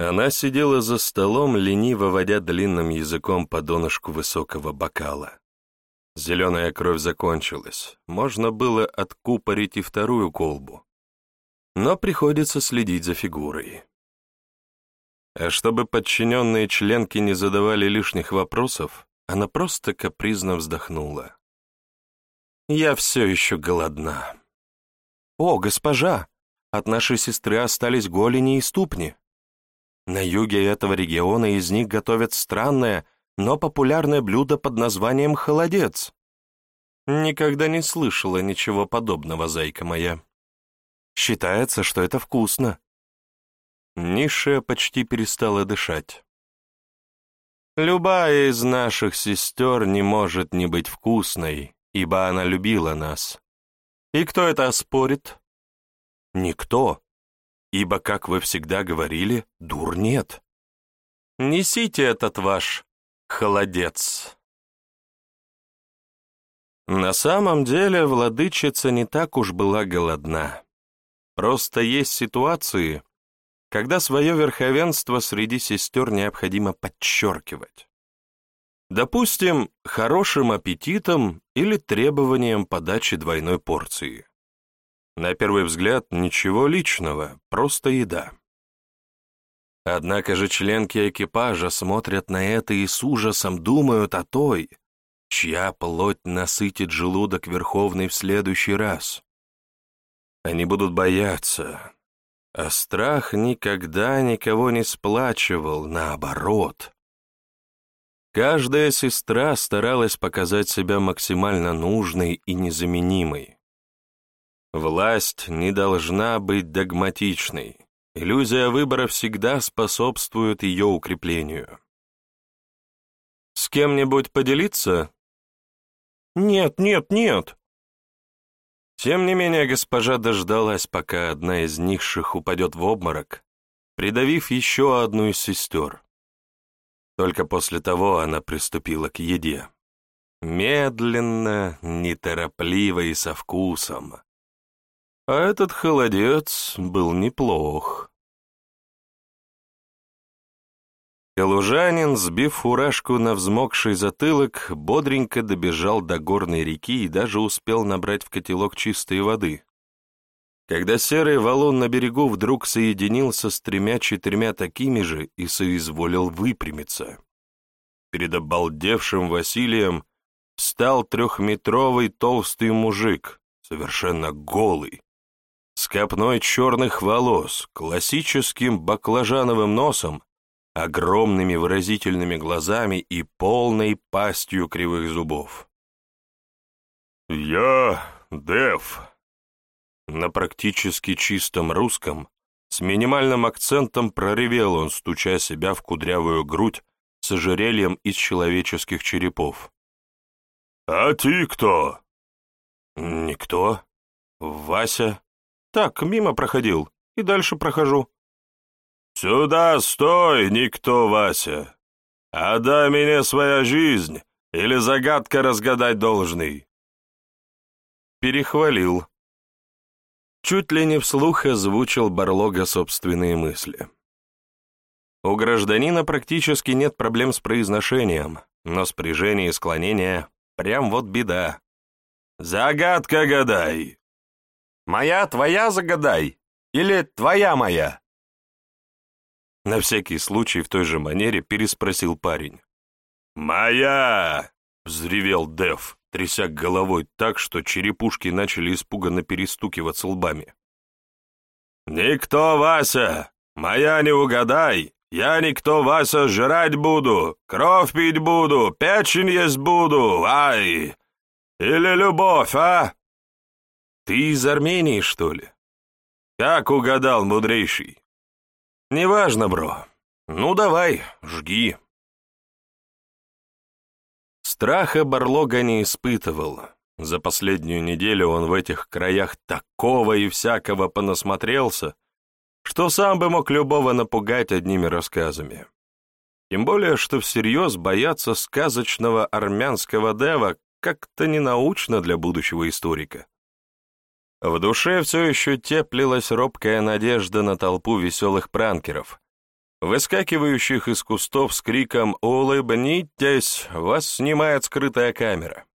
Она сидела за столом, лениво водя длинным языком по донышку высокого бокала. Зеленая кровь закончилась, можно было откупорить и вторую колбу. Но приходится следить за фигурой. А чтобы подчиненные членки не задавали лишних вопросов, она просто капризно вздохнула. «Я все еще голодна». «О, госпожа, от нашей сестры остались голени и ступни. На юге этого региона из них готовят странное, но популярное блюдо под названием холодец. Никогда не слышала ничего подобного, зайка моя. Считается, что это вкусно. Ниша почти перестала дышать. Любая из наших сестер не может не быть вкусной, ибо она любила нас. И кто это оспорит? Никто, ибо, как вы всегда говорили, дур нет. Несите этот ваш холодец. На самом деле владычица не так уж была голодна. Просто есть ситуации, когда свое верховенство среди сестер необходимо подчеркивать. Допустим, хорошим аппетитом или требованием подачи двойной порции. На первый взгляд, ничего личного, просто еда. Однако же членки экипажа смотрят на это и с ужасом думают о той, чья плоть насытит желудок Верховный в следующий раз. Они будут бояться, а страх никогда никого не сплачивал, наоборот. Каждая сестра старалась показать себя максимально нужной и незаменимой. Власть не должна быть догматичной. Иллюзия выбора всегда способствует ее укреплению. «С кем-нибудь поделиться?» «Нет, нет, нет!» Тем не менее, госпожа дождалась, пока одна из низших упадет в обморок, придавив еще одну из сестер. Только после того она приступила к еде. Медленно, неторопливо и со вкусом. А этот холодец был неплох. Калужанин, сбив фуражку на взмокший затылок, бодренько добежал до горной реки и даже успел набрать в котелок чистой воды. Когда серый валун на берегу вдруг соединился с тремя-четырьмя такими же и соизволил выпрямиться. Перед обалдевшим Василием стал трехметровый толстый мужик, совершенно голый, с копной черных волос, классическим баклажановым носом огромными выразительными глазами и полной пастью кривых зубов. «Я Дев», на практически чистом русском, с минимальным акцентом проревел он, стуча себя в кудрявую грудь с ожерельем из человеческих черепов. «А ты кто?» «Никто. Вася. Так, мимо проходил, и дальше прохожу». «Сюда стой, никто, Вася! Отдай мне своя жизнь, или загадка разгадать должный!» Перехвалил. Чуть ли не вслух озвучил Барлога собственные мысли. У гражданина практически нет проблем с произношением, но спряжение и склонение — прям вот беда. «Загадка гадай!» «Моя, твоя загадай! Или твоя моя?» На всякий случай в той же манере переспросил парень. «Моя!» — взревел Дев, тряся головой так, что черепушки начали испуганно перестукиваться лбами. «Никто, Вася! Моя не угадай! Я никто, Вася, жрать буду, кровь пить буду, печень есть буду, ай! Или любовь, а?» «Ты из Армении, что ли?» «Как угадал, мудрейший?» «Неважно, бро. Ну, давай, жги». Страха Барлога не испытывал. За последнюю неделю он в этих краях такого и всякого понасмотрелся, что сам бы мог любого напугать одними рассказами. Тем более, что всерьез бояться сказочного армянского дева как-то ненаучно для будущего историка. В душе все еще теплилась робкая надежда на толпу веселых пранкеров, выскакивающих из кустов с криком «Улыбнитесь! Вас снимает скрытая камера!».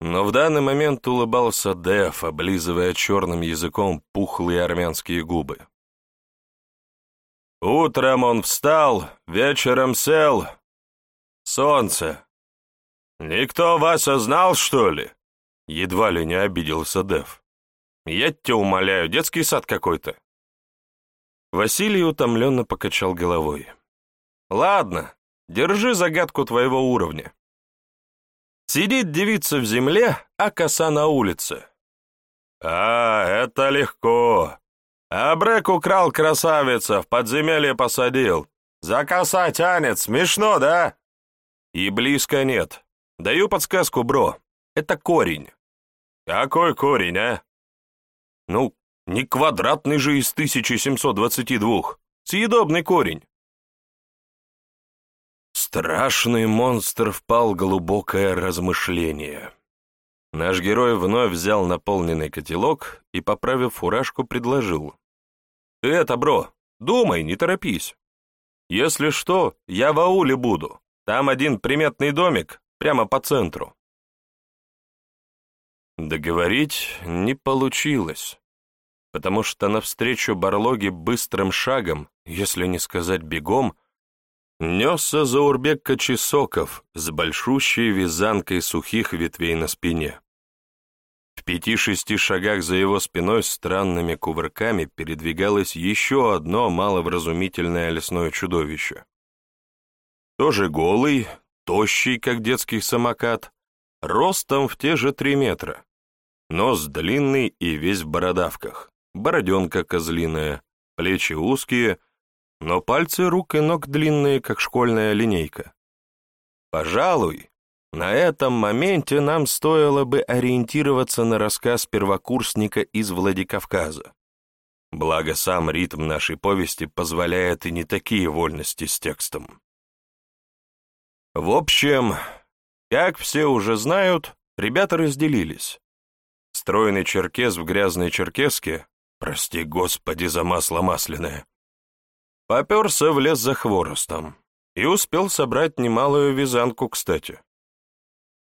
Но в данный момент улыбался Деф, облизывая черным языком пухлые армянские губы. Утром он встал, вечером сел. Солнце. Никто вас знал, что ли? Едва ли не обиделся Дев. Я тебя умоляю, детский сад какой-то. Василий утомленно покачал головой. Ладно, держи загадку твоего уровня. Сидит девица в земле, а коса на улице. А, это легко. А Брэк украл красавица, в подземелье посадил. За коса тянет, смешно, да? И близко нет. Даю подсказку, бро. Это корень. Какой корень, а? Ну, не квадратный же из 1722. Съедобный корень. Страшный монстр впал в глубокое размышление. Наш герой вновь взял наполненный котелок и, поправив фуражку, предложил. «Ты это, бро, думай, не торопись. Если что, я в ауле буду. Там один приметный домик, прямо по центру». Договорить не получилось, потому что навстречу барлоге быстрым шагом, если не сказать бегом, несся Заурбек Кочесоков с большущей вязанкой сухих ветвей на спине. В пяти-шести шагах за его спиной странными кувырками передвигалось еще одно маловразумительное лесное чудовище. Тоже голый, тощий, как детский самокат, ростом в те же три метра. Нос длинный и весь в бородавках, бороденка козлиная, плечи узкие — но пальцы рук и ног длинные, как школьная линейка. Пожалуй, на этом моменте нам стоило бы ориентироваться на рассказ первокурсника из Владикавказа. Благо сам ритм нашей повести позволяет и не такие вольности с текстом. В общем, как все уже знают, ребята разделились. Стройный черкес в грязной черкеске, прости господи за масло масляное, Поперся в лес за хворостом и успел собрать немалую вязанку, кстати.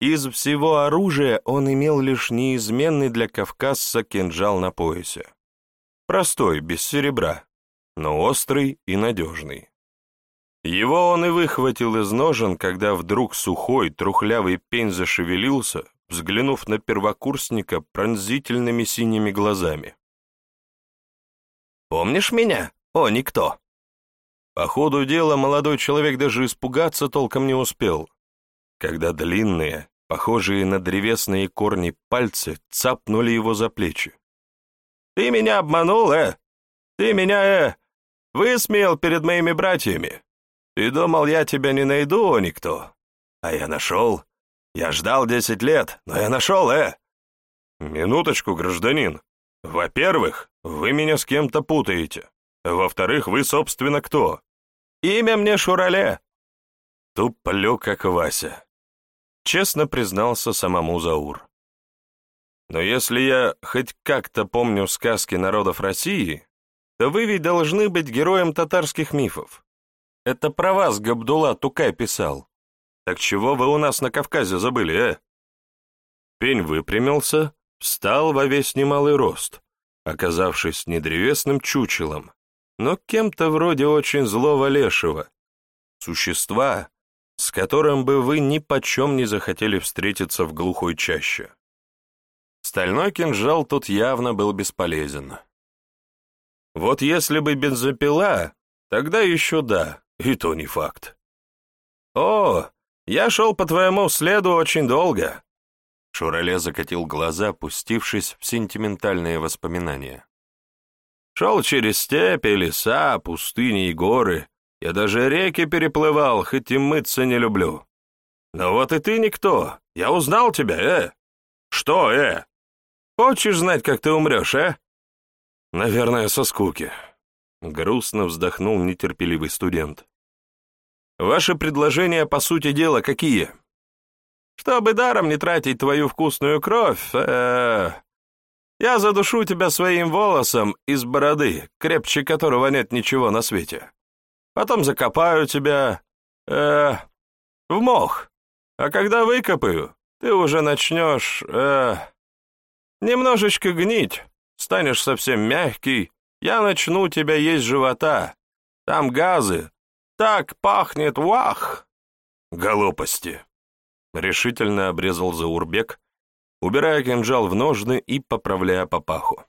Из всего оружия он имел лишь неизменный для кавказца кинжал на поясе. Простой, без серебра, но острый и надежный. Его он и выхватил из ножен, когда вдруг сухой, трухлявый пень зашевелился, взглянув на первокурсника пронзительными синими глазами. «Помнишь меня? О, никто!» По ходу дела молодой человек даже испугаться толком не успел, когда длинные, похожие на древесные корни пальцы цапнули его за плечи. «Ты меня обманул, э? Ты меня, э, высмеял перед моими братьями. Ты думал, я тебя не найду, о никто? А я нашел. Я ждал десять лет, но я нашел, э!» «Минуточку, гражданин. Во-первых, вы меня с кем-то путаете. Во-вторых, вы, собственно, кто? Имя мне Шурале. Туплю, как Вася. Честно признался самому Заур. Но если я хоть как-то помню сказки народов России, то вы ведь должны быть героем татарских мифов. Это про вас Габдулла Тукай писал. Так чего вы у нас на Кавказе забыли, э? Пень выпрямился, встал во весь немалый рост, оказавшись не древесным чучелом, но кем-то вроде очень злого лешего, существа, с которым бы вы ни почем не захотели встретиться в глухой чаще. Стальной кинжал тут явно был бесполезен. Вот если бы бензопила, тогда еще да, и то не факт. «О, я шел по твоему следу очень долго», Шурале закатил глаза, пустившись в сентиментальные воспоминания. Шел через степи, леса, пустыни и горы. Я даже реки переплывал, хоть и мыться не люблю. Но вот и ты никто. Я узнал тебя, э? Что, э? Хочешь знать, как ты умрешь, э? Наверное, со скуки. Грустно вздохнул нетерпеливый студент. Ваши предложения, по сути дела, какие? Чтобы даром не тратить твою вкусную кровь, э, я задушу тебя своим волосом из бороды, крепче которого нет ничего на свете. потом закопаю тебя, э, в мох. А когда выкопаю, ты уже начнешь, э, немножечко гнить, станешь совсем мягкий, я начну тебя есть живота. Там газы. Так пахнет, вах!» «Голопости!» — решительно обрезал Заурбек, убирая кинжал в ножны и поправляя папаху.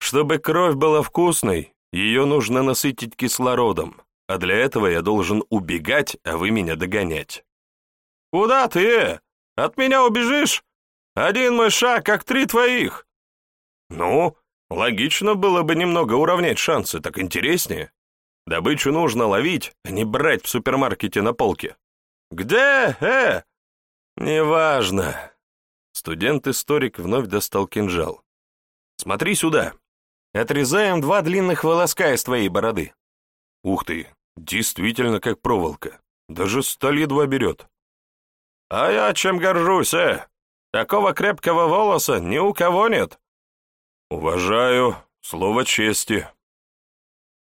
«Чтобы кровь была вкусной, ее нужно насытить кислородом, а для этого я должен убегать, а вы меня догонять». «Куда ты? От меня убежишь? Один мой шаг, как три твоих!» «Ну, логично было бы немного уравнять шансы, так интереснее. Добычу нужно ловить, а не брать в супермаркете на полке». «Где? Э?» «Неважно». Студент-историк вновь достал кинжал. «Смотри сюда. Отрезаем два длинных волоска из твоей бороды». «Ух ты, действительно как проволока. Даже сталь едва берет». «А я чем горжусь, э? Такого крепкого волоса ни у кого нет». «Уважаю. Слово чести».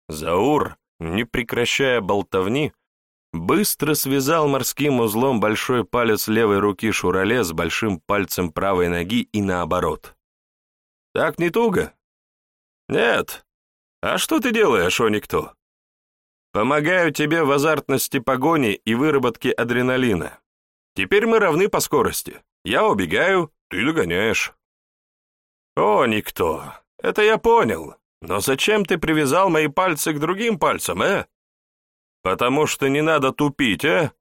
Заур, не прекращая болтовни, быстро связал морским узлом большой палец левой руки Шурале с большим пальцем правой ноги и наоборот. «Так не туго?» «Нет. А что ты делаешь, о никто?» «Помогаю тебе в азартности погони и выработке адреналина. Теперь мы равны по скорости. Я убегаю, ты догоняешь». «О, никто. Это я понял. Но зачем ты привязал мои пальцы к другим пальцам, э? Потому что не надо тупить, э?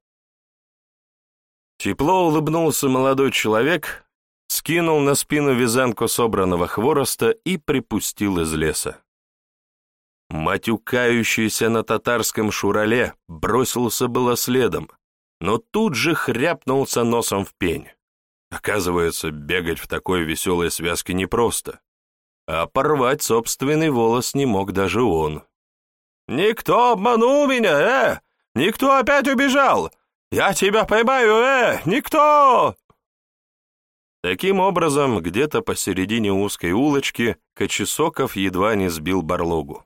Тепло улыбнулся молодой человек, скинул на спину вязанку собранного хвороста и припустил из леса. Матюкающийся на татарском шурале бросился было следом, но тут же хряпнулся носом в пень. Оказывается, бегать в такой веселой связке непросто а порвать собственный волос не мог даже он. «Никто обманул меня, э! Никто опять убежал! Я тебя поймаю, э! Никто!» Таким образом, где-то посередине узкой улочки Кочесоков едва не сбил барлогу.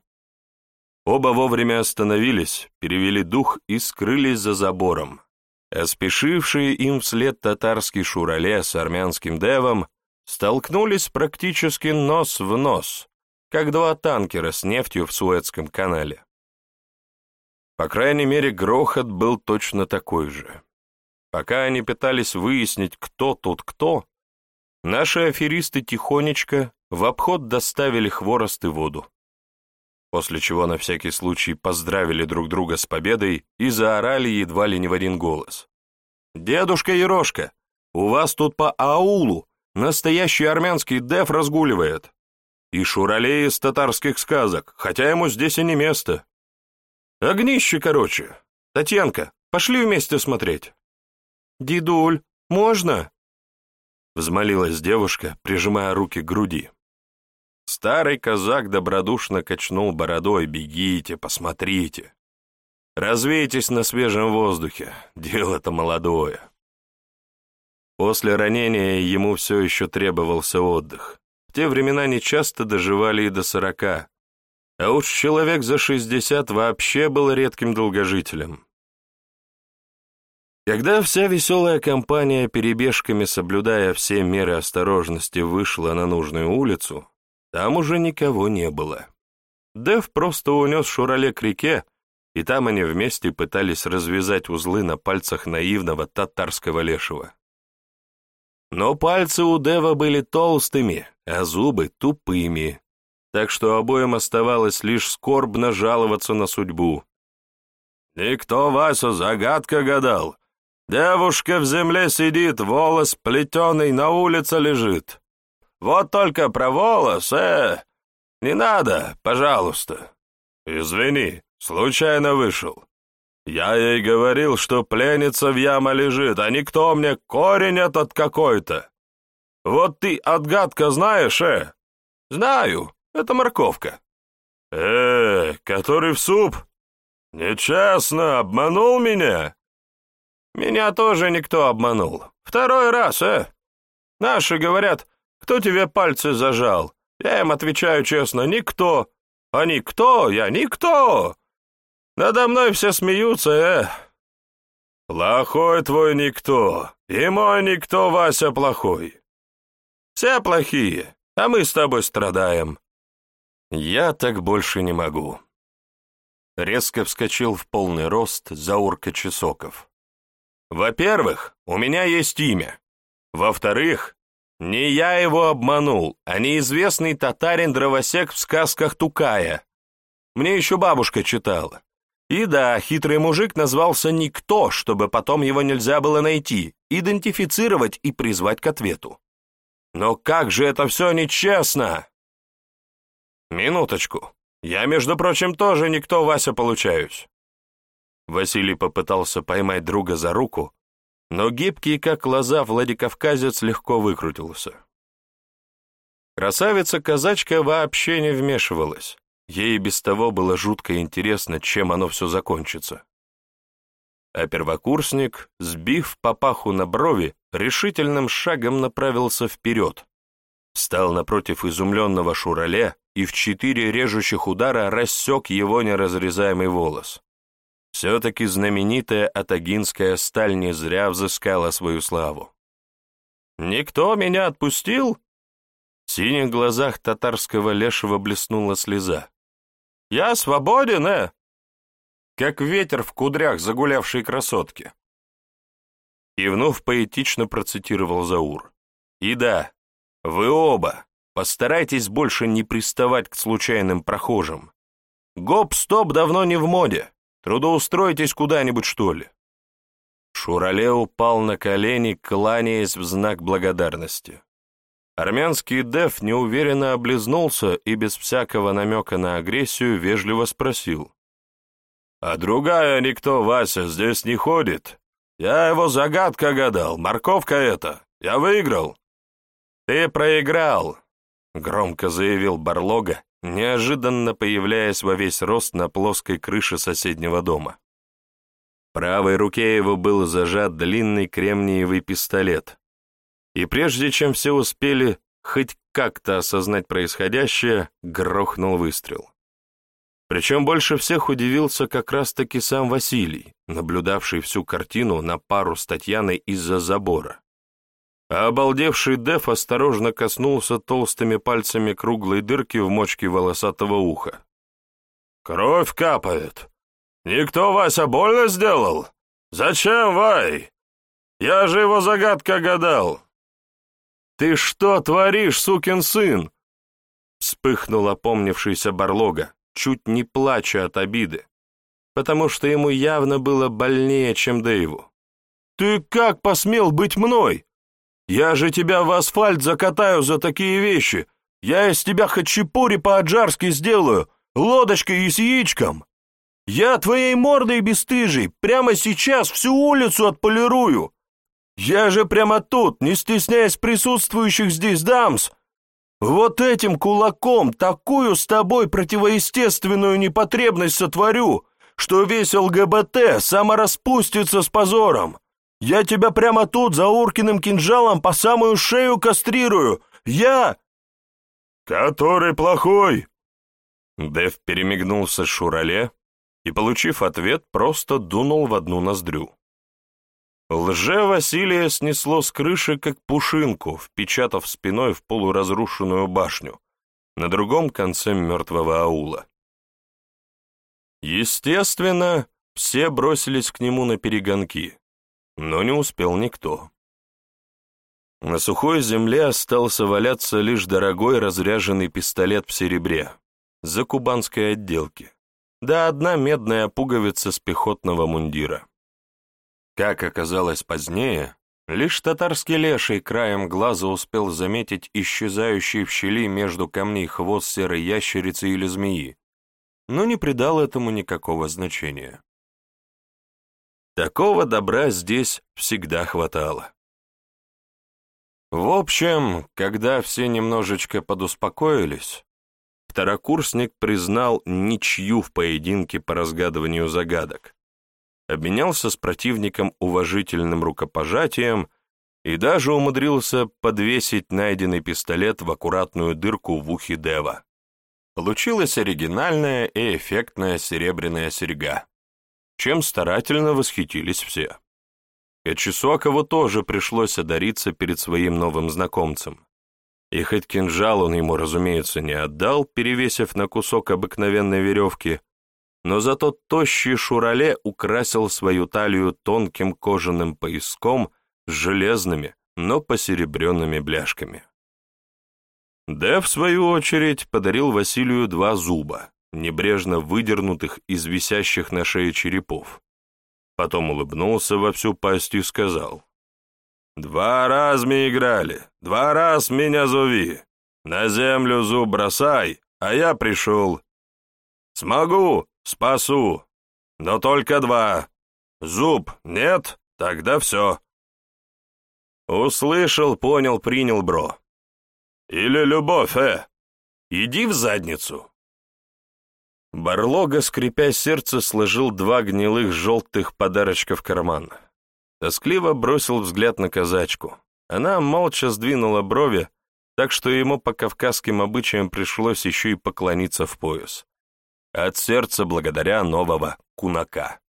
Оба вовремя остановились, перевели дух и скрылись за забором. А спешившие им вслед татарский шурале с армянским девом столкнулись практически нос в нос, как два танкера с нефтью в Суэцком канале. По крайней мере, грохот был точно такой же. Пока они пытались выяснить, кто тут кто, наши аферисты тихонечко в обход доставили хворост и воду. После чего на всякий случай поздравили друг друга с победой и заорали едва ли не в один голос. «Дедушка Ерошка, у вас тут по аулу Настоящий армянский деф разгуливает. И шуралей из татарских сказок, хотя ему здесь и не место. Огнище, короче. Татьянка, пошли вместе смотреть. Дедуль, можно? Взмолилась девушка, прижимая руки к груди. Старый казак добродушно качнул бородой. «Бегите, посмотрите. Развейтесь на свежем воздухе. Дело-то молодое». После ранения ему все еще требовался отдых. В те времена нечасто доживали и до сорока, а уж человек за шестьдесят вообще был редким долгожителем. Когда вся веселая компания, перебежками соблюдая все меры осторожности, вышла на нужную улицу, там уже никого не было. Дэв просто унес Шурале к реке, и там они вместе пытались развязать узлы на пальцах наивного татарского лешего. Но пальцы у Дева были толстыми, а зубы тупыми, так что обоим оставалось лишь скорбно жаловаться на судьбу. «Никто, Вася, загадка гадал. Девушка в земле сидит, волос плетеный на улице лежит. Вот только про волос, э, не надо, пожалуйста. Извини, случайно вышел. Я ей говорил, что пленница в яме лежит, а никто мне корень этот какой-то. Вот ты отгадка знаешь, э? Знаю, это морковка. Э, который в суп? Нечестно, обманул меня? Меня тоже никто обманул. Второй раз, э? Наши говорят, кто тебе пальцы зажал? Я им отвечаю честно, никто. А никто, я никто. Надо мной все смеются, э. Плохой твой никто, и мой никто, Вася, плохой. Все плохие, а мы с тобой страдаем. Я так больше не могу. Резко вскочил в полный рост Заурка Чесоков. Во-первых, у меня есть имя. Во-вторых, не я его обманул, а неизвестный татарин-дровосек в сказках Тукая. Мне еще бабушка читала. И да, хитрый мужик назвался Никто, чтобы потом его нельзя было найти, идентифицировать и призвать к ответу. Но как же это все нечестно! Минуточку. Я, между прочим, тоже Никто, Вася, получаюсь. Василий попытался поймать друга за руку, но гибкий, как лоза, Владикавказец легко выкрутился. Красавица-казачка вообще не вмешивалась. Ей без того было жутко интересно, чем оно все закончится. А первокурсник, сбив папаху на брови, решительным шагом направился вперед, встал напротив изумленного Шурале и в четыре режущих удара рассек его неразрезаемый волос. Все-таки знаменитая атагинская сталь не зря взыскала свою славу. «Никто меня отпустил?» В синих глазах татарского лешего блеснула слеза. «Я свободен, э?» Как ветер в кудрях загулявшей красотки. Ивнов поэтично процитировал Заур. «И да, вы оба, постарайтесь больше не приставать к случайным прохожим. Гоп-стоп давно не в моде. Трудоустройтесь куда-нибудь, что ли?» Шурале упал на колени, кланяясь в знак благодарности. Армянский деф неуверенно облизнулся и без всякого намека на агрессию вежливо спросил. «А другая никто, Вася, здесь не ходит. Я его загадка гадал, морковка это. Я выиграл». «Ты проиграл», — громко заявил Барлога, неожиданно появляясь во весь рост на плоской крыше соседнего дома. Правой руке его был зажат длинный кремниевый пистолет, и прежде чем все успели хоть как-то осознать происходящее, грохнул выстрел. Причем больше всех удивился как раз-таки сам Василий, наблюдавший всю картину на пару с Татьяной из-за забора а обалдевший Деф осторожно коснулся толстыми пальцами круглой дырки в мочке волосатого уха. «Кровь капает! Никто Вася больно сделал? Зачем, Вай? Я же его загадка гадал!» «Ты что творишь, сукин сын?» Вспыхнул опомнившийся Барлога, чуть не плача от обиды, потому что ему явно было больнее, чем Дэйву. «Ты как посмел быть мной? Я же тебя в асфальт закатаю за такие вещи. Я из тебя хачапури по-аджарски сделаю, лодочкой и с яичком. Я твоей мордой бесстыжий прямо сейчас всю улицу отполирую. Я же прямо тут, не стесняясь присутствующих здесь дамс, вот этим кулаком такую с тобой противоестественную непотребность сотворю, что весь ЛГБТ самораспустится с позором. Я тебя прямо тут за Уркиным кинжалом по самую шею кастрирую! Я...» «Который плохой?» Дэв перемигнулся с Шурале и, получив ответ, просто дунул в одну ноздрю. Лже Василия снесло с крыши, как пушинку, впечатав спиной в полуразрушенную башню на другом конце мертвого аула. Естественно, все бросились к нему на перегонки но не успел никто. На сухой земле остался валяться лишь дорогой разряженный пистолет в серебре, за кубанской отделки, да одна медная пуговица с пехотного мундира. Как оказалось позднее, лишь татарский леший краем глаза успел заметить исчезающий в щели между камней хвост серой ящерицы или змеи, но не придал этому никакого значения. Такого добра здесь всегда хватало. В общем, когда все немножечко подуспокоились, второкурсник признал ничью в поединке по разгадыванию загадок, обменялся с противником уважительным рукопожатием и даже умудрился подвесить найденный пистолет в аккуратную дырку в ухе Дева. Получилась оригинальная и эффектная серебряная серьга. чем старательно восхитились все. Качесокову тоже пришлось одариться перед своим новым знакомцем. И хоть кинжал он ему, разумеется, не отдал, перевесив на кусок обыкновенной веревки, но зато тощий Шурале украсил свою талию тонким кожаным пояском с железными, но посеребренными бляшками. Дэв, в свою очередь, подарил Василию два зуба, небрежно выдернутых из висящих на шее черепов. Потом улыбнулся во всю пасть и сказал, «Два раз мы играли, два раз меня зови. На землю зуб бросай, а я пришел. Смогу, спасу, но только два. Зуб нет, тогда все». Услышал, понял, принял, бро. Или любовь, э? Иди в задницу. Барлога, скрипя сердце, сложил два гнилых желтых подарочка в карман. Тоскливо бросил взгляд на казачку. Она молча сдвинула брови, так что ему по кавказским обычаям пришлось еще и поклониться в пояс. От сердца благодаря нового кунака.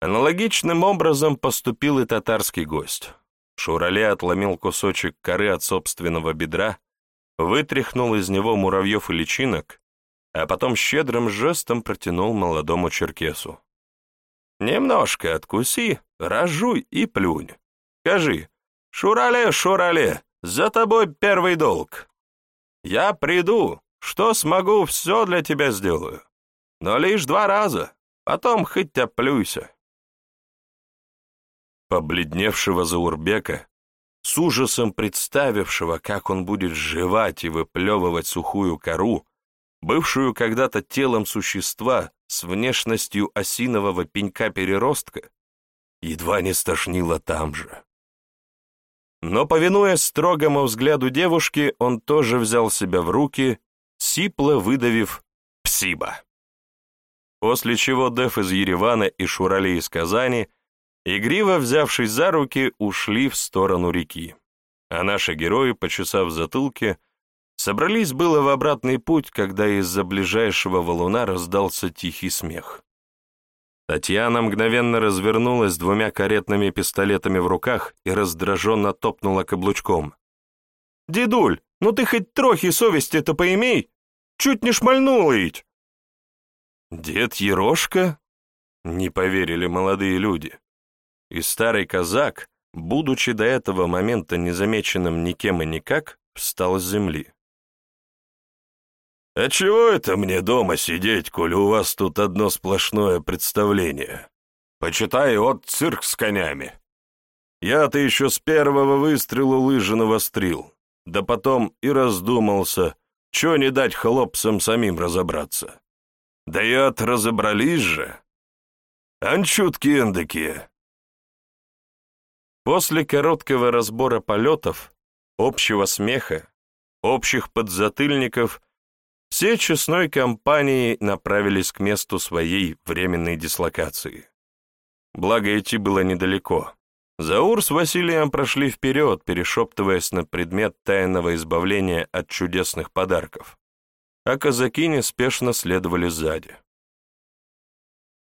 Аналогичным образом поступил и татарский гость. Шурале отломил кусочек коры от собственного бедра, вытряхнул из него муравьев и личинок, а потом щедрым жестом протянул молодому черкесу. «Немножко откуси, разжуй и плюнь. Скажи, Шурале, Шурале, за тобой первый долг. Я приду, что смогу, все для тебя сделаю. Но лишь два раза, потом хоть оплюйся». Побледневшего Заурбека, с ужасом представившего, как он будет жевать и выплевывать сухую кору, бывшую когда-то телом существа с внешностью осинового пенька-переростка, едва не стошнило там же. Но, повинуясь строгому взгляду девушки, он тоже взял себя в руки, сипло выдавив «псиба». После чего Деф из Еревана и Шурали из Казани, игриво взявшись за руки, ушли в сторону реки. А наши герои, почесав затылки, Собрались было в обратный путь, когда из-за ближайшего валуна раздался тихий смех. Татьяна мгновенно развернулась двумя каретными пистолетами в руках и раздраженно топнула каблучком. «Дедуль, ну ты хоть трохи совести-то поимей! Чуть не шмальнула ведь!» «Дед Ерошка?» — не поверили молодые люди. И старый казак, будучи до этого момента незамеченным никем и никак, встал с земли. «А чего это мне дома сидеть, коли у вас тут одно сплошное представление? Почитай, от цирк с конями. Я-то еще с первого выстрела лыжи навострил, да потом и раздумался, чего не дать хлопцам самим разобраться. Да и от разобрались же. Анчутки эндакие». После короткого разбора полетов, общего смеха, общих подзатыльников — все честной компанией направились к месту своей временной дислокации. Благо идти было недалеко. Заур с Василием прошли вперед, перешептываясь на предмет тайного избавления от чудесных подарков, а казаки неспешно следовали сзади.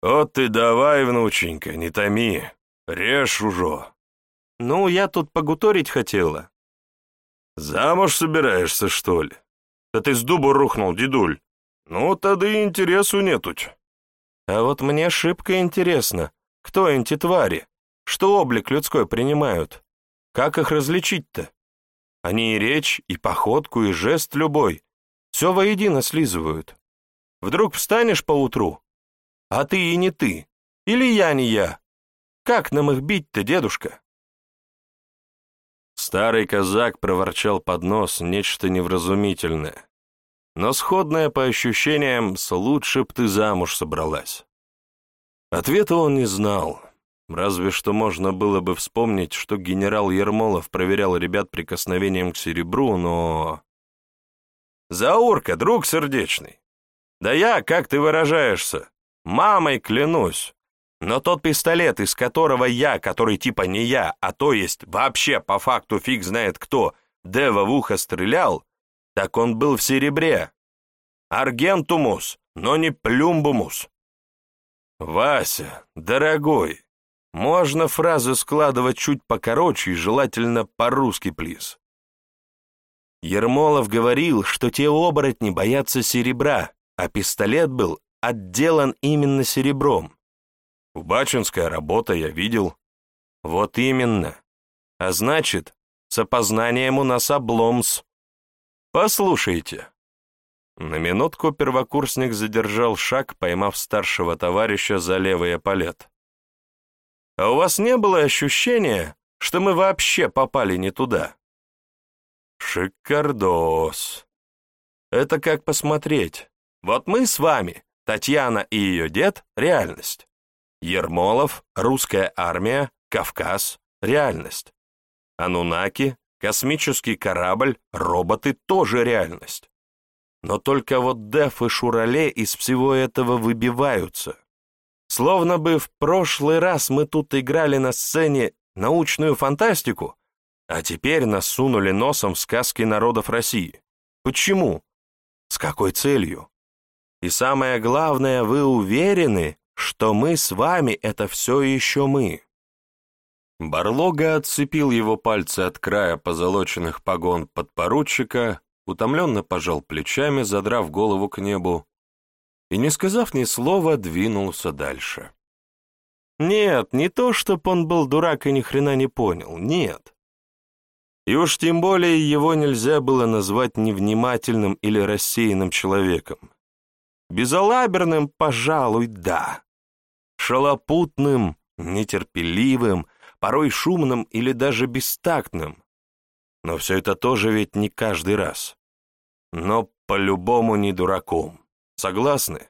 «Вот ты давай, внученька, не томи, режь уже!» «Ну, я тут погуторить хотела». «Замуж собираешься, что ли?» Да ты с дуба рухнул, дедуль. Ну, тогда и интересу нетуть. А вот мне шибко интересно, кто эти твари? Что облик людской принимают? Как их различить-то? Они и речь, и походку, и жест любой. Все воедино слизывают. Вдруг встанешь поутру, а ты и не ты, или я не я. Как нам их бить-то, дедушка? Старый казак проворчал под нос нечто невразумительное, но сходное по ощущениям с «лучше б ты замуж собралась». Ответа он не знал, разве что можно было бы вспомнить, что генерал Ермолов проверял ребят прикосновением к серебру, но... «Заурка, друг сердечный! Да я, как ты выражаешься, мамой клянусь, но тот пистолет, из которого я, который типа не я, а то есть вообще по факту фиг знает кто, Дева в ухо стрелял, так он был в серебре. Аргентумус, но не плюмбумус. Вася, дорогой, можно фразы складывать чуть покороче и желательно по-русски, плиз. Ермолов говорил, что те оборотни боятся серебра, а пистолет был отделан именно серебром. В Бачинская работа я видел. Вот именно. А значит, с опознанием у нас обломс. Послушайте. На минутку первокурсник задержал шаг, поймав старшего товарища за левый эполет. А у вас не было ощущения, что мы вообще попали не туда? Шикардос. Это как посмотреть. Вот мы с вами, Татьяна и ее дед, реальность. Ермолов, русская армия, Кавказ, реальность. Анунаки, космический корабль, роботы тоже реальность. Но только вот Деф и Шурале из всего этого выбиваются. Словно бы в прошлый раз мы тут играли на сцене научную фантастику, а теперь нас сунули носом в сказки народов России. Почему? С какой целью? И самое главное, вы уверены, что мы с вами — это все еще мы? Барлога отцепил его пальцы от края позолоченных погон подпоручика, утомленно пожал плечами, задрав голову к небу, и, не сказав ни слова, двинулся дальше. Нет, не то, чтоб он был дурак и ни хрена не понял, нет. И уж тем более его нельзя было назвать невнимательным или рассеянным человеком. Безалаберным, пожалуй, да. Шалопутным, нетерпеливым, порой шумным или даже бестактным. Но все это тоже ведь не каждый раз. Но по-любому не дураком. Согласны?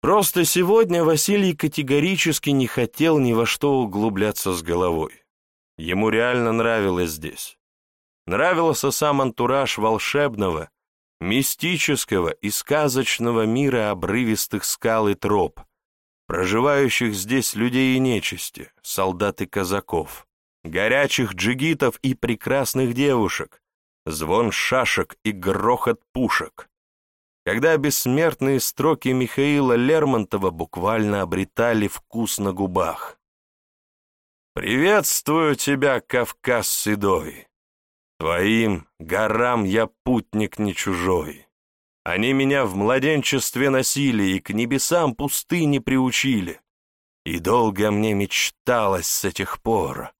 Просто сегодня Василий категорически не хотел ни во что углубляться с головой. Ему реально нравилось здесь. Нравился сам антураж волшебного, мистического и сказочного мира обрывистых скал и троп, проживающих здесь людей и нечисти, солдат и казаков, горячих джигитов и прекрасных девушек, звон шашек и грохот пушек, когда бессмертные строки Михаила Лермонтова буквально обретали вкус на губах. «Приветствую тебя, Кавказ седой! Твоим горам я путник не чужой. Они меня в младенчестве носили и к небесам пустыни приучили. И долго мне мечталось с этих пор.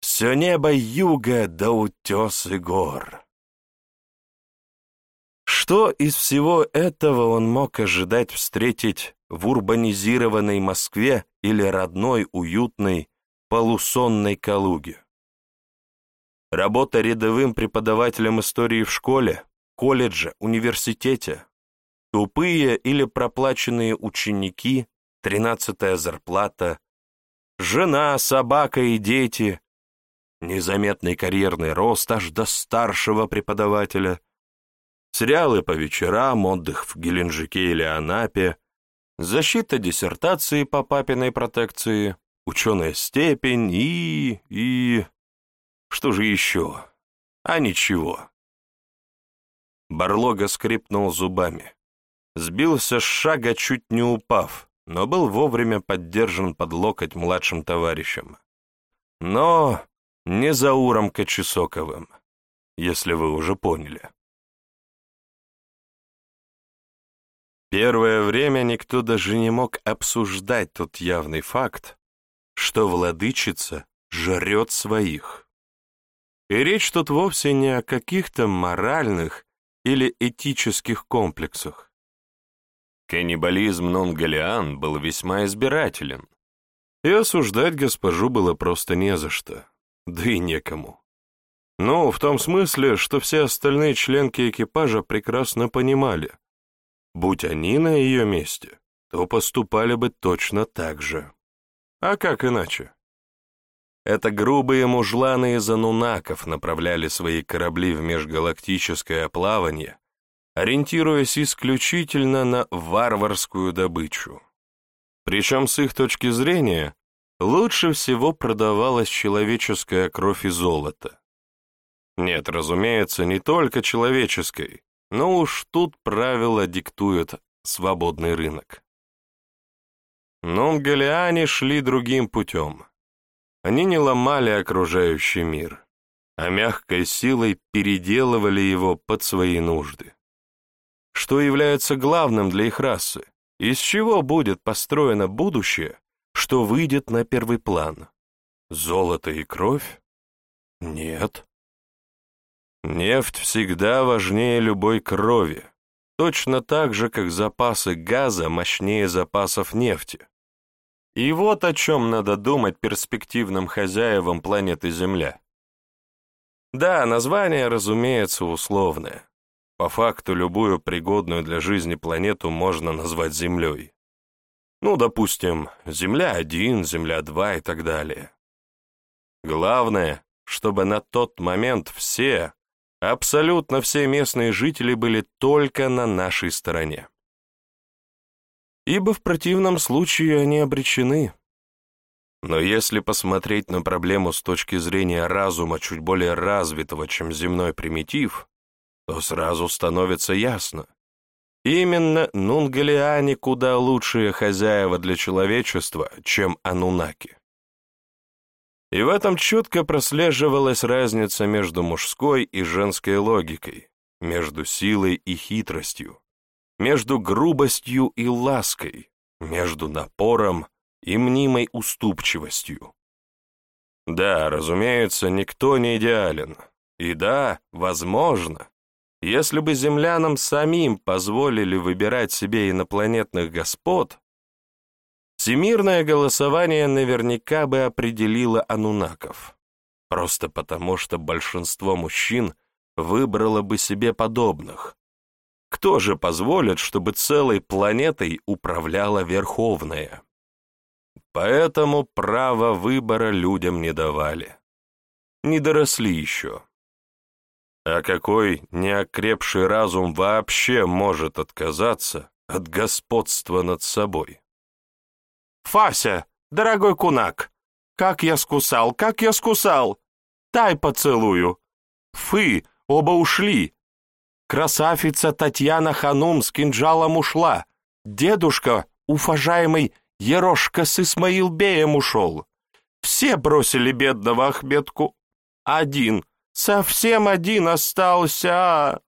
Все небо юга до утесы гор». Что из всего этого он мог ожидать встретить в урбанизированной Москве или родной, уютной, полусонной Калуге? Работа рядовым преподавателем истории в школе, колледже, университете, тупые или проплаченные ученики, тринадцатая зарплата, жена, собака и дети, незаметный карьерный рост аж до старшего преподавателя – сериалы по вечерам, отдых в Геленджике или Анапе, защита диссертации по папиной протекции, ученая степень и... и... Что же еще? А ничего. Барлога скрипнул зубами. Сбился с шага, чуть не упав, но был вовремя поддержан под локоть младшим товарищем. Но не за Уром Кочесоковым, если вы уже поняли. Первое время никто даже не мог обсуждать тот явный факт, что владычица жрет своих. И речь тут вовсе не о каких-то моральных или этических комплексах. Каннибализм нон-галиан был весьма избирателен, и осуждать госпожу было просто не за что, да и некому. Ну, в том смысле, что все остальные членки экипажа прекрасно понимали, Будь они на ее месте, то поступали бы точно так же. А как иначе? Это грубые мужланы из анунаков направляли свои корабли в межгалактическое плавание, ориентируясь исключительно на варварскую добычу. Причем с их точки зрения лучше всего продавалась человеческая кровь и золото. Нет, разумеется, не только человеческой, но уж тут правила диктует свободный рынок. Нунгалиане шли другим путем. Они не ломали окружающий мир, а мягкой силой переделывали его под свои нужды. Что является главным для их расы? Из чего будет построено будущее, что выйдет на первый план? Золото и кровь? Нет. Нефть всегда важнее любой крови, точно так же, как запасы газа мощнее запасов нефти. И вот о чем надо думать перспективным хозяевам планеты Земля. Да, название, разумеется, условное. По факту любую пригодную для жизни планету можно назвать Землей. Ну, допустим, Земля-1, Земля-2 и так далее. Главное, чтобы на тот момент все, абсолютно все местные жители были только на нашей стороне. Ибо в противном случае они обречены. Но если посмотреть на проблему с точки зрения разума чуть более развитого, чем земной примитив, то сразу становится ясно. Именно нунгалиане куда лучшие хозяева для человечества, чем анунаки. И в этом четко прослеживалась разница между мужской и женской логикой, между силой и хитростью, между грубостью и лаской, между напором и мнимой уступчивостью. Да, разумеется, никто не идеален. И да, возможно, если бы землянам самим позволили выбирать себе инопланетных господ, всемирное голосование наверняка бы определило анунаков. Просто потому, что большинство мужчин выбрало бы себе подобных. Кто же позволит, чтобы целой планетой управляла Верховная? Поэтому право выбора людям не давали. Не доросли еще. А какой неокрепший разум вообще может отказаться от господства над собой? «Фася, дорогой кунак, как я скусал, как я скусал! Дай поцелую!» «Фы, оба ушли!» Красавица Татьяна Ханум с кинжалом ушла. Дедушка, уважаемый Ерошка с Исмаилбеем ушел. Все бросили бедного Ахметку. Один Совсем один остался.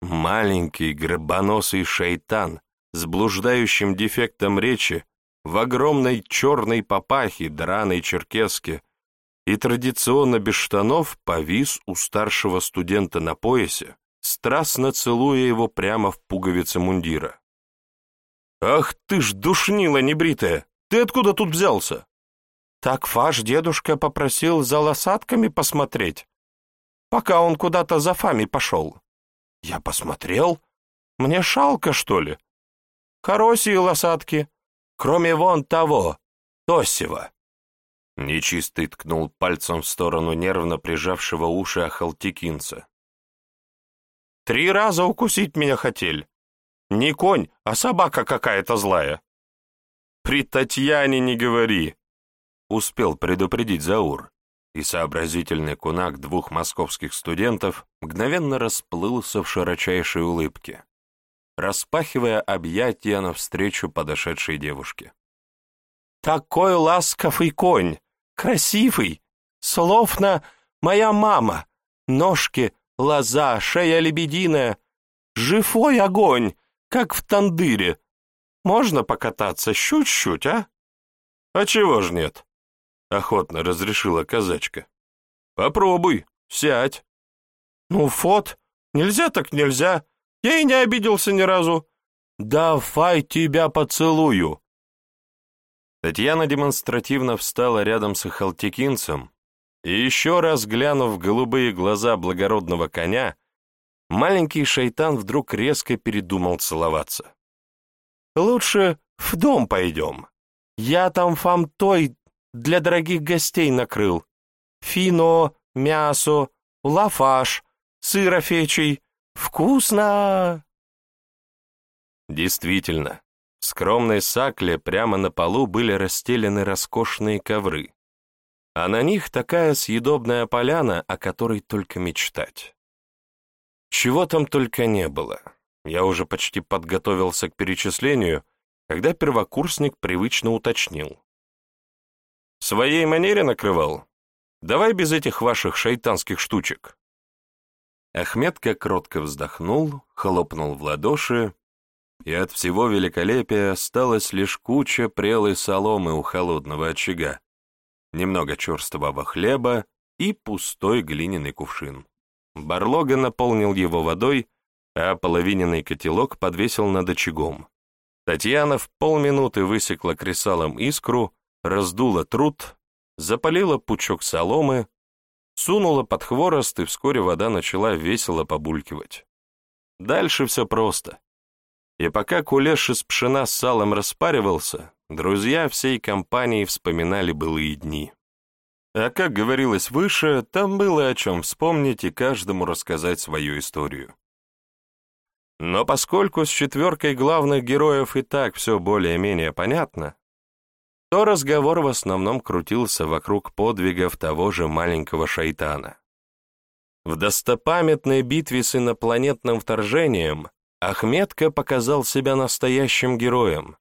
Маленький гробоносый шайтан с блуждающим дефектом речи в огромной черной папахе, драной черкеске и традиционно без штанов повис у старшего студента на поясе, страстно целуя его прямо в пуговице мундира. «Ах ты ж душнила небритая! Ты откуда тут взялся?» Так ваш дедушка попросил за лосатками посмотреть, пока он куда-то за фами пошел. Я посмотрел. Мне шалко, что ли? Хорошие лосатки, кроме вон того, Тосева. Нечистый ткнул пальцем в сторону нервно прижавшего уши Ахалтикинца. «Три раза укусить меня хотели. Не конь, а собака какая-то злая». «При Татьяне не говори», успел предупредить Заур, и сообразительный кунак двух московских студентов мгновенно расплылся в широчайшей улыбке, распахивая объятия навстречу подошедшей девушке. «Такой ласковый конь! Красивый! Словно моя мама! Ножки, лоза, шея лебединая! Живой огонь, как в тандыре! Можно покататься чуть-чуть, а?» «А чего ж нет?» охотно разрешила казачка. Попробуй, сядь. Ну, Фот, нельзя так нельзя. Я и не обиделся ни разу. Давай тебя поцелую. Татьяна демонстративно встала рядом с Халтикинцем и еще раз глянув в голубые глаза благородного коня, маленький шайтан вдруг резко передумал целоваться. «Лучше в дом пойдем. Я там фам той для дорогих гостей накрыл. Фино, мясо, лафаш, сырофечий. Вкусно!» Действительно, в скромной сакле прямо на полу были расстелены роскошные ковры, а на них такая съедобная поляна, о которой только мечтать. Чего там только не было. Я уже почти подготовился к перечислению, когда первокурсник привычно уточнил. «Своей манере накрывал? Давай без этих ваших шайтанских штучек». Ахмедка кротко вздохнул, хлопнул в ладоши, и от всего великолепия осталась лишь куча прелой соломы у холодного очага, немного черствого хлеба и пустой глиняный кувшин. Барлога наполнил его водой, а половиненный котелок подвесил над очагом. Татьяна в полминуты высекла кресалом искру, раздула труд, запалила пучок соломы, сунула под хворост, и вскоре вода начала весело побулькивать. Дальше все просто. И пока кулеш из пшена с салом распаривался, друзья всей компании вспоминали былые дни. А как говорилось выше, там было о чем вспомнить и каждому рассказать свою историю. Но поскольку с четверкой главных героев и так все более-менее понятно, то разговор в основном крутился вокруг подвигов того же маленького шайтана. В достопамятной битве с инопланетным вторжением Ахметка показал себя настоящим героем,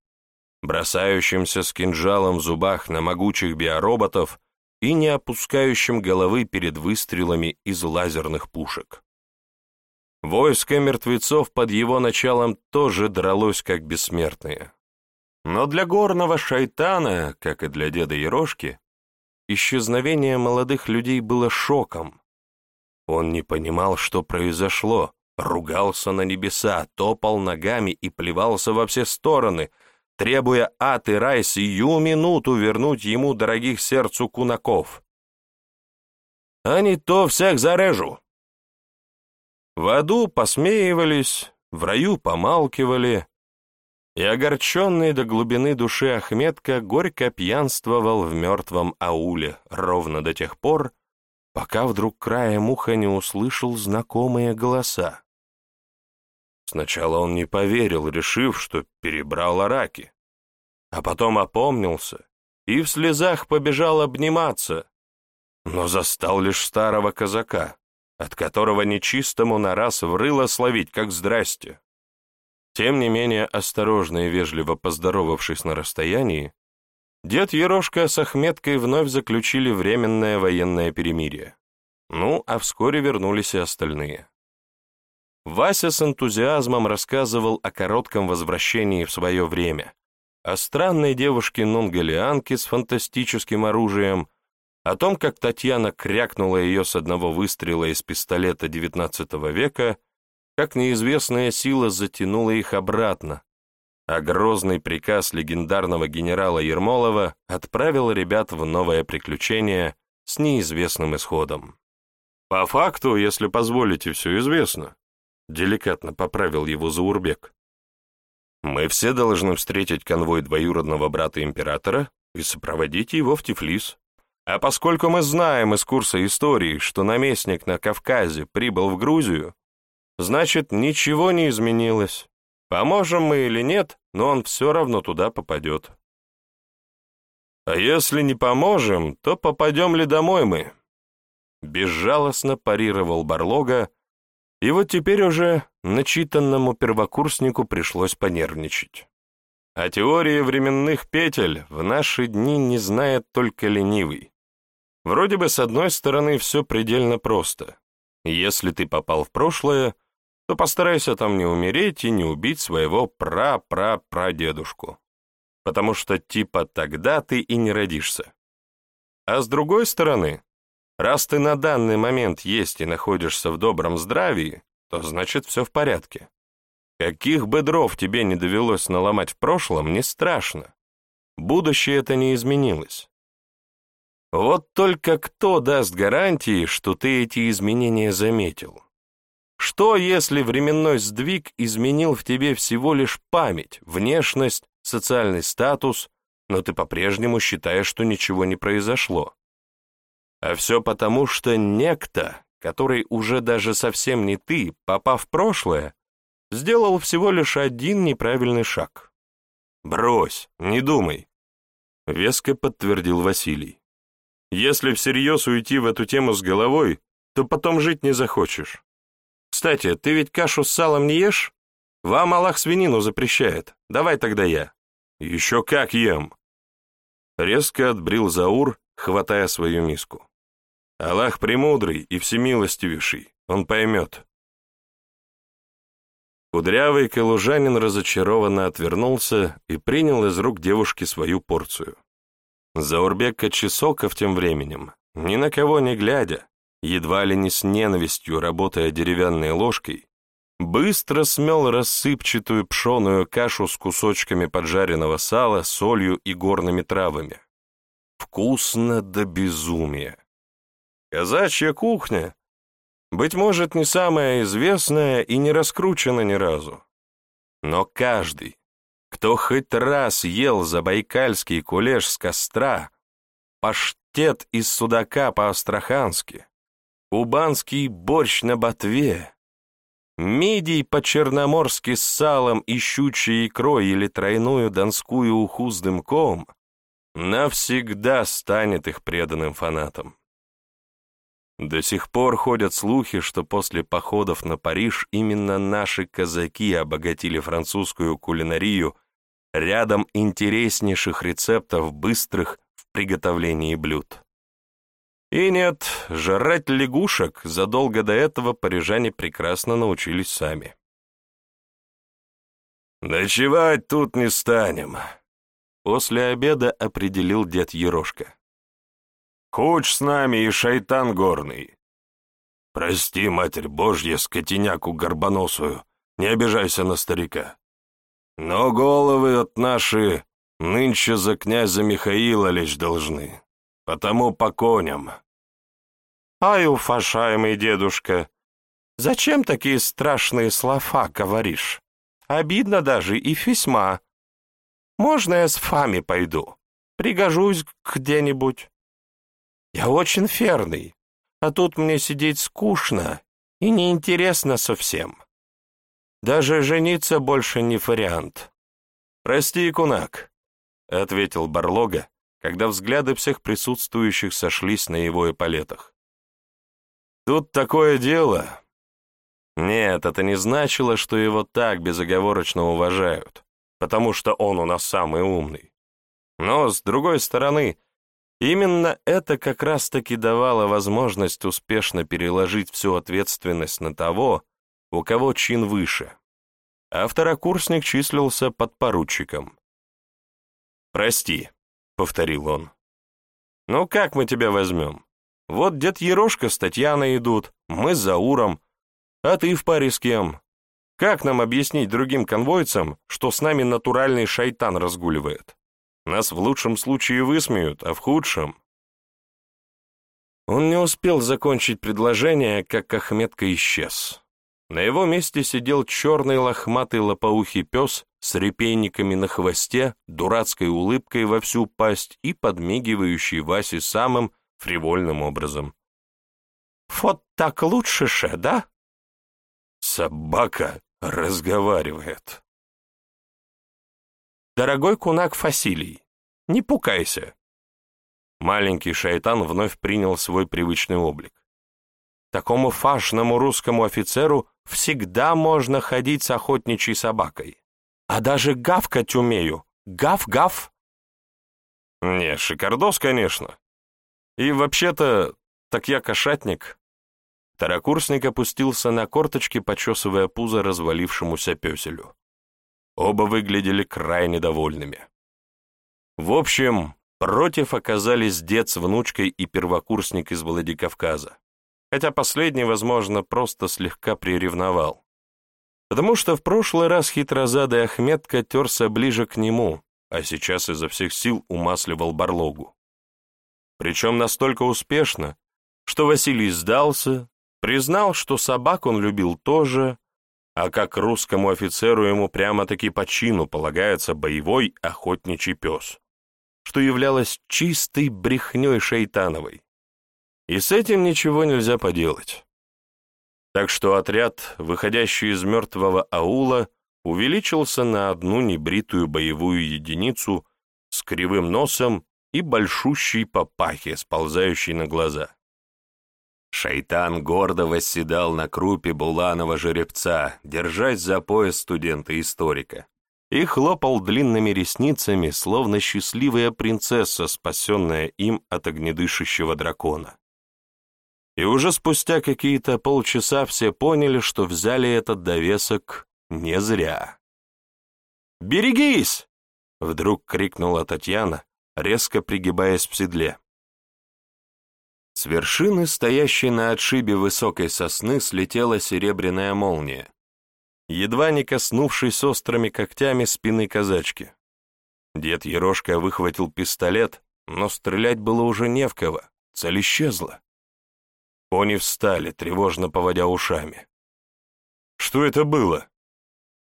бросающимся с кинжалом в зубах на могучих биороботов и не опускающим головы перед выстрелами из лазерных пушек. Войско мертвецов под его началом тоже дралось как бессмертные. Но для горного шайтана, как и для деда Ерошки, исчезновение молодых людей было шоком. Он не понимал, что произошло, ругался на небеса, топал ногами и плевался во все стороны, требуя ад и рай сию минуту вернуть ему дорогих сердцу кунаков. «А не то всех зарежу!» В аду посмеивались, в раю помалкивали, и огорченный до глубины души Ахметка горько пьянствовал в мертвом ауле ровно до тех пор, пока вдруг краем уха не услышал знакомые голоса. Сначала он не поверил, решив, что перебрал араки, а потом опомнился и в слезах побежал обниматься, но застал лишь старого казака, от которого нечистому на раз врыло словить, как здрасте. Тем не менее, осторожно и вежливо поздоровавшись на расстоянии, дед Ерошка с Ахметкой вновь заключили временное военное перемирие. Ну, а вскоре вернулись и остальные. Вася с энтузиазмом рассказывал о коротком возвращении в свое время, о странной девушке Нунгалианке с фантастическим оружием, о том, как Татьяна крякнула ее с одного выстрела из пистолета XIX века, как неизвестная сила затянула их обратно, а грозный приказ легендарного генерала Ермолова отправил ребят в новое приключение с неизвестным исходом. По факту, если позволите, все известно. Деликатно поправил его Заурбек. Мы все должны встретить конвой двоюродного брата императора и сопроводить его в Тифлис. А поскольку мы знаем из курса истории, что наместник на Кавказе прибыл в Грузию, значит, ничего не изменилось. Поможем мы или нет, но он все равно туда попадет. А если не поможем, то попадем ли домой мы? Безжалостно парировал Барлога, и вот теперь уже начитанному первокурснику пришлось понервничать. А теории временных петель в наши дни не знает только ленивый. Вроде бы с одной стороны все предельно просто. Если ты попал в прошлое, то постарайся там не умереть и не убить своего пра-пра-прадедушку. Потому что типа тогда ты и не родишься. А с другой стороны, Раз ты на данный момент есть и находишься в добром здравии, то значит все в порядке. Каких бы дров тебе не довелось наломать в прошлом, не страшно. Будущее это не изменилось. Вот только кто даст гарантии, что ты эти изменения заметил? Что, если временной сдвиг изменил в тебе всего лишь память, внешность, социальный статус, но ты по-прежнему считаешь, что ничего не произошло? А все потому, что некто, который уже даже совсем не ты, попав в прошлое, сделал всего лишь один неправильный шаг. «Брось, не думай», — веско подтвердил Василий. «Если всерьез уйти в эту тему с головой, то потом жить не захочешь. Кстати, ты ведь кашу с салом не ешь? Вам Аллах свинину запрещает. Давай тогда я. Еще как ем!» Резко отбрил Заур, хватая свою миску. «Аллах премудрый и всемилостивейший, он поймет». Кудрявый калужанин разочарованно отвернулся и принял из рук девушки свою порцию. Заурбек Кочесоков тем временем, ни на кого не глядя, едва ли не с ненавистью работая деревянной ложкой, быстро смел рассыпчатую пшеную кашу с кусочками поджаренного сала, солью и горными травами. Вкусно до безумия. Казачья кухня быть может, не самая известная и не раскручена ни разу. Но каждый, кто хоть раз ел забайкальский кулеш с костра, паштет из судака по-астрахански, кубанский борщ на ботве, мидий по-черноморски с салом и щучьей икрой или тройную донскую уху с дымком, навсегда станет их преданным фанатом. До сих пор ходят слухи, что после походов на Париж именно наши казаки обогатили французскую кулинарию рядом интереснейших рецептов быстрых в приготовлении блюд. И нет, жрать лягушек задолго до этого парижане прекрасно научились сами. «Ночевать тут не станем», — после обеда определил дед Ерошка. Хуч с нами и шайтан горный. Прости, Матерь Божья, скотиняку горбоносую, не обижайся на старика. Но головы от наши нынче за князя Михаила лечь должны, потому по коням. Ай, уфашаемый дедушка, зачем такие страшные слова говоришь? Обидно даже и весьма. Можно я с Фами пойду? Пригожусь где-нибудь. Я очень ферный, а тут мне сидеть скучно и неинтересно совсем. Даже жениться больше не вариант. Прости, кунак, — ответил Барлога, когда взгляды всех присутствующих сошлись на его эполетах. Тут такое дело. Нет, это не значило, что его так безоговорочно уважают, потому что он у нас самый умный. Но, с другой стороны, Именно это как раз-таки давало возможность успешно переложить всю ответственность на того, у кого чин выше. А второкурсник числился подпоручиком. «Прости», — повторил он. «Ну как мы тебя возьмем? Вот дед Ерошка с Татьяной идут, мы с Зауром, а ты в паре с кем? Как нам объяснить другим конвойцам, что с нами натуральный шайтан разгуливает?» Нас в лучшем случае высмеют, а в худшем... Он не успел закончить предложение, как Ахметка исчез. На его месте сидел черный лохматый лопоухий пес с репейниками на хвосте, дурацкой улыбкой во всю пасть и подмигивающий Васе самым фривольным образом. «Вот так лучше ше, да?» «Собака разговаривает», «Дорогой кунак Фасилий, не пукайся!» Маленький шайтан вновь принял свой привычный облик. Такому фашному русскому офицеру всегда можно ходить с охотничьей собакой. А даже гавкать умею. Гав-гав. Не, шикардос, конечно. И вообще-то, так я кошатник. Таракурсник опустился на корточки, почесывая пузо развалившемуся песелю. Оба выглядели крайне довольными. В общем, против оказались дед с внучкой и первокурсник из Владикавказа, хотя последний, возможно, просто слегка приревновал. Потому что в прошлый раз хитрозадый Ахметка терся ближе к нему, а сейчас изо всех сил умасливал барлогу. Причем настолько успешно, что Василий сдался, признал, что собак он любил тоже, а как русскому офицеру ему прямо-таки по чину полагается боевой охотничий пес, что являлось чистой брехней шейтановой. И с этим ничего нельзя поделать. Так что отряд, выходящий из мертвого аула, увеличился на одну небритую боевую единицу с кривым носом и большущей папахи, сползающей на глаза. Шайтан гордо восседал на крупе буланого жеребца, держась за пояс студента-историка, и хлопал длинными ресницами, словно счастливая принцесса, спасенная им от огнедышащего дракона. И уже спустя какие-то полчаса все поняли, что взяли этот довесок не зря. «Берегись!» — вдруг крикнула Татьяна, резко пригибаясь в седле. С вершины, стоящей на отшибе высокой сосны, слетела серебряная молния, едва не коснувшись острыми когтями спины казачки. Дед Ерошка выхватил пистолет, но стрелять было уже не в кого, цель исчезла. Пони встали, тревожно поводя ушами. «Что это было?»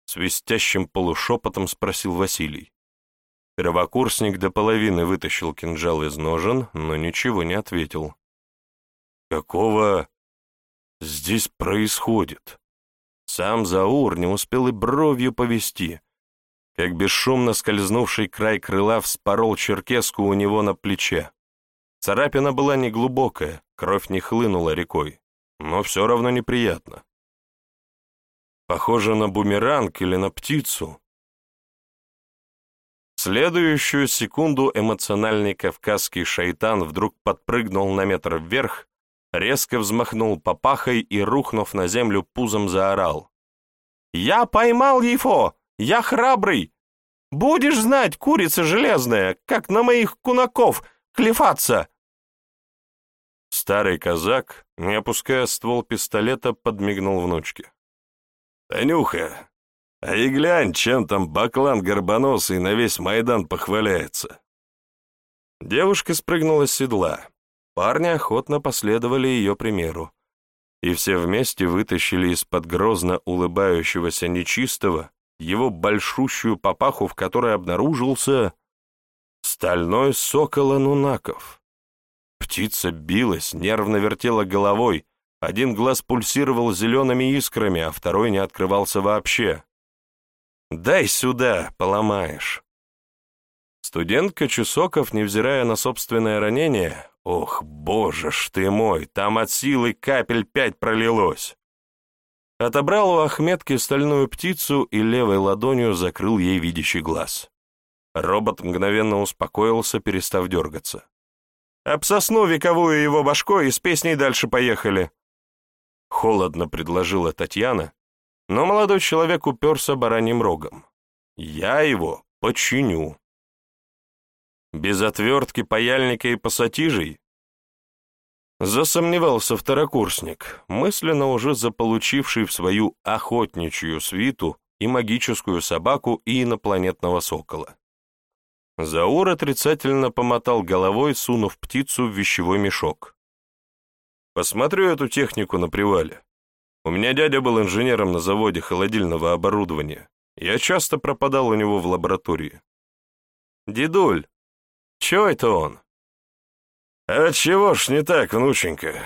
Свистящим полушепотом спросил Василий. Первокурсник до половины вытащил кинжал из ножен, но ничего не ответил. «Какого здесь происходит?» Сам Заур не успел и бровью повести, как бесшумно скользнувший край крыла вспорол черкеску у него на плече. Царапина была неглубокая, кровь не хлынула рекой, но все равно неприятно. Похоже на бумеранг или на птицу. Следующую секунду эмоциональный кавказский шайтан вдруг подпрыгнул на метр вверх, резко взмахнул попахой и, рухнув на землю, пузом заорал. «Я поймал его! Я храбрый! Будешь знать, курица железная, как на моих кунаков клефаться!» Старый казак, не опуская ствол пистолета, подмигнул внучке. «Танюха, а и глянь, чем там баклан горбоносый на весь Майдан похваляется!» Девушка спрыгнула с седла. Парни охотно последовали ее примеру, и все вместе вытащили из-под грозно улыбающегося нечистого его большущую папаху, в которой обнаружился стальной сокол Анунаков. Птица билась, нервно вертела головой, один глаз пульсировал зелеными искрами, а второй не открывался вообще. «Дай сюда, поломаешь!» Студент Кочесоков, невзирая на собственное ранение, ох, боже ж ты мой, там от силы капель пять пролилось. Отобрал у Ахметки стальную птицу и левой ладонью закрыл ей видящий глаз. Робот мгновенно успокоился, перестав дергаться. «Об сосну вековую его башкой и с песней дальше поехали!» Холодно предложила Татьяна, но молодой человек уперся бараньим рогом. «Я его починю!» Без отвертки, паяльника и пассатижей? Засомневался второкурсник, мысленно уже заполучивший в свою охотничью свиту и магическую собаку и инопланетного сокола. Заур отрицательно помотал головой, сунув птицу в вещевой мешок. «Посмотрю эту технику на привале. У меня дядя был инженером на заводе холодильного оборудования. Я часто пропадал у него в лаборатории. «Дедуль, чего это он?» «А чего ж не так, внученька?»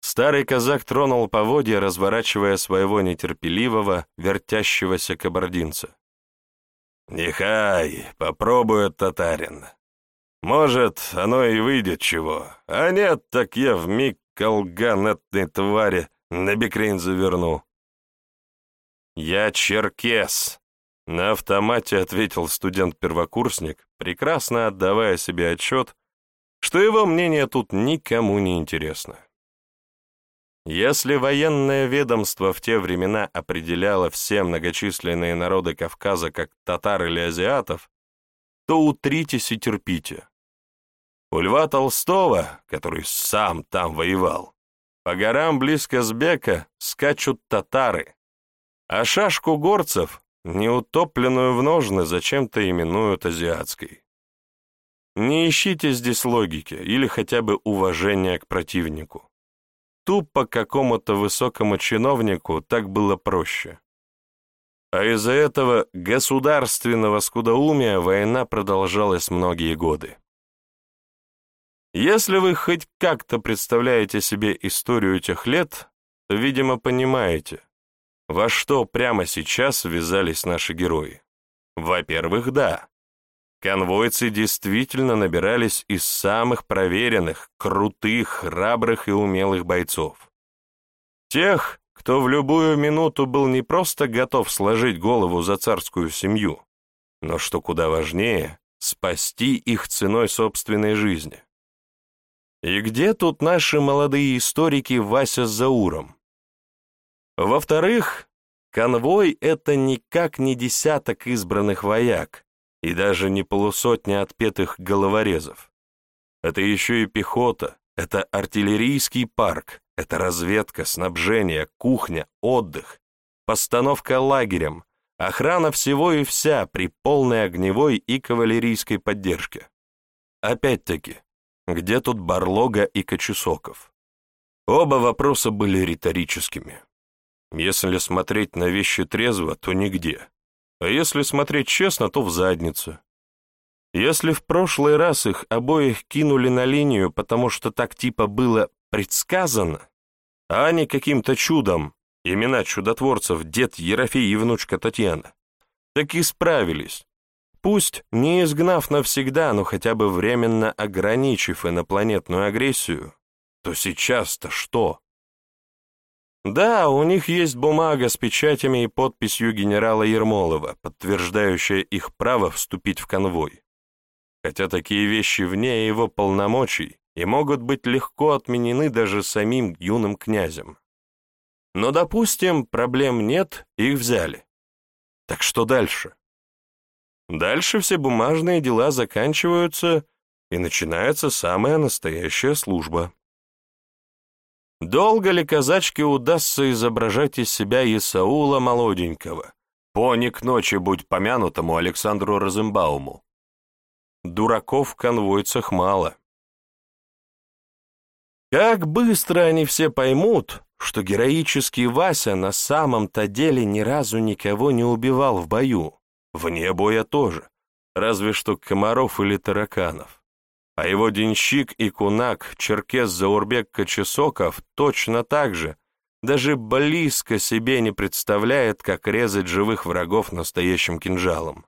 Старый казак тронул поводья, разворачивая своего нетерпеливого, вертящегося кабардинца. «Нехай, попробует татарин. Может, оно и выйдет чего, а нет, так я вмиг колган этой твари на бикрень заверну». «Я черкес», на автомате ответил студент-первокурсник, прекрасно отдавая себе отчет, что его мнение тут никому не интересно. Если военное ведомство в те времена определяло все многочисленные народы Кавказа как татар или азиатов, то утритесь и терпите. У Льва Толстого, который сам там воевал, по горам близко с Бека скачут татары, а шашку горцев неутопленную в ножны зачем-то именуют азиатской. Не ищите здесь логики или хотя бы уважения к противнику. Тупо какому-то высокому чиновнику так было проще. А из-за этого государственного скудоумия война продолжалась многие годы. Если вы хоть как-то представляете себе историю тех лет, то, видимо, понимаете, во что прямо сейчас ввязались наши герои? Во-первых, да. Конвойцы действительно набирались из самых проверенных, крутых, храбрых и умелых бойцов. Тех, кто в любую минуту был не просто готов сложить голову за царскую семью, но, что куда важнее, спасти их ценой собственной жизни. И где тут наши молодые историки Вася с Зауром? Во-вторых, конвой — это никак не десяток избранных вояк и даже не полусотня отпетых головорезов. Это еще и пехота, это артиллерийский парк, это разведка, снабжение, кухня, отдых, постановка лагерем, охрана всего и вся при полной огневой и кавалерийской поддержке. Опять-таки, где тут Барлога и Кочесоков? Оба вопроса были риторическими. Если смотреть на вещи трезво, то нигде. А если смотреть честно, то в задницу. Если в прошлый раз их обоих кинули на линию, потому что так типа было предсказано, а они каким-то чудом, имена чудотворцев дед Ерофей и внучка Татьяна, так и справились. Пусть не изгнав навсегда, но хотя бы временно ограничив инопланетную агрессию, то сейчас-то что? Да, у них есть бумага с печатями и подписью генерала Ермолова, подтверждающая их право вступить в конвой. Хотя такие вещи вне его полномочий и могут быть легко отменены даже самим юным князем. Но, допустим, проблем нет, их взяли. Так что дальше? Дальше все бумажные дела заканчиваются, и начинается самая настоящая служба. Долго ли казачке удастся изображать из себя Исаула молоденького, пони к ночи будь помянутому Александру Розенбауму? Дураков в конвойцах мало. Как быстро они все поймут, что героический Вася на самом-то деле ни разу никого не убивал в бою, вне боя тоже, разве что комаров или тараканов а его денщик и кунак, черкес Заурбек Кочесоков, точно так же, даже близко себе не представляет, как резать живых врагов настоящим кинжалом.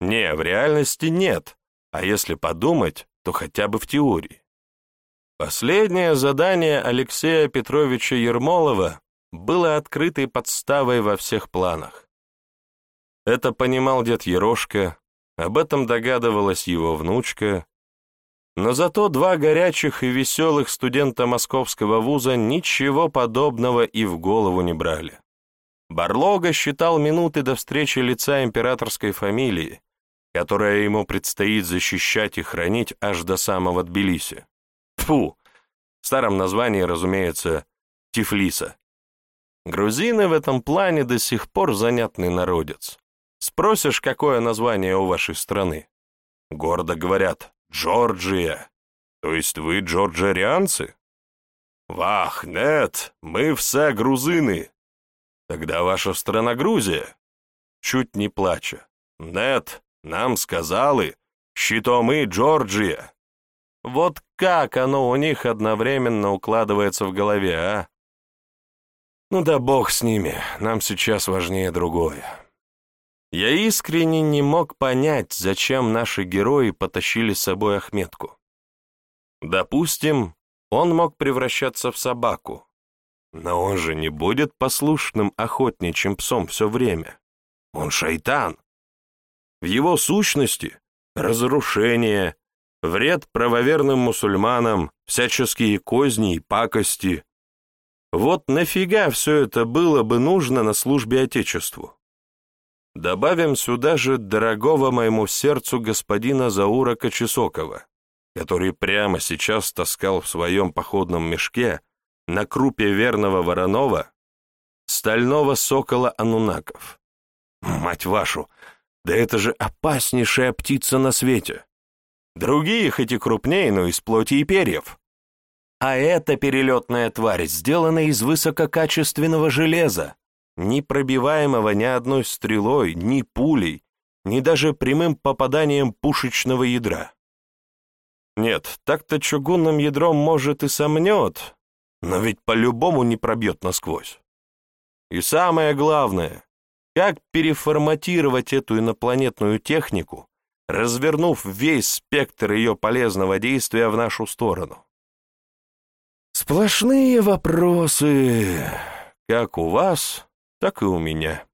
Не, в реальности нет, а если подумать, то хотя бы в теории. Последнее задание Алексея Петровича Ермолова было открытой подставой во всех планах. Это понимал дед Ерошка, об этом догадывалась его внучка, но зато два горячих и веселых студента московского вуза ничего подобного и в голову не брали. Барлога считал минуты до встречи лица императорской фамилии, которая ему предстоит защищать и хранить аж до самого Тбилиси. Фу! В старом названии, разумеется, Тифлиса. Грузины в этом плане до сих пор занятный народец. Спросишь, какое название у вашей страны? Гордо говорят Джорджия. То есть вы джорджарианцы? Вах, нет, мы все грузины. Тогда ваша страна Грузия? Чуть не плача. Нет, нам сказали, что мы Джорджия. Вот как оно у них одновременно укладывается в голове, а? Ну да бог с ними, нам сейчас важнее другое. Я искренне не мог понять, зачем наши герои потащили с собой Ахметку. Допустим, он мог превращаться в собаку, но он же не будет послушным охотничьим псом все время. Он шайтан. В его сущности — разрушение, вред правоверным мусульманам, всяческие козни и пакости. Вот нафига все это было бы нужно на службе Отечеству? Добавим сюда же дорогого моему сердцу господина Заура Кочесокова, который прямо сейчас таскал в своем походном мешке на крупе верного Воронова стального сокола Анунаков. Мать вашу, да это же опаснейшая птица на свете. Другие хоть и крупнее, но из плоти и перьев. А эта перелетная тварь сделана из высококачественного железа, непробиваемого ни одной стрелой, ни пулей, ни даже прямым попаданием пушечного ядра. Нет, так-то чугунным ядром, может, и сомнет, но ведь по-любому не пробьет насквозь. И самое главное, как переформатировать эту инопланетную технику, развернув весь спектр ее полезного действия в нашу сторону? Сплошные вопросы, как у вас, так и у меня.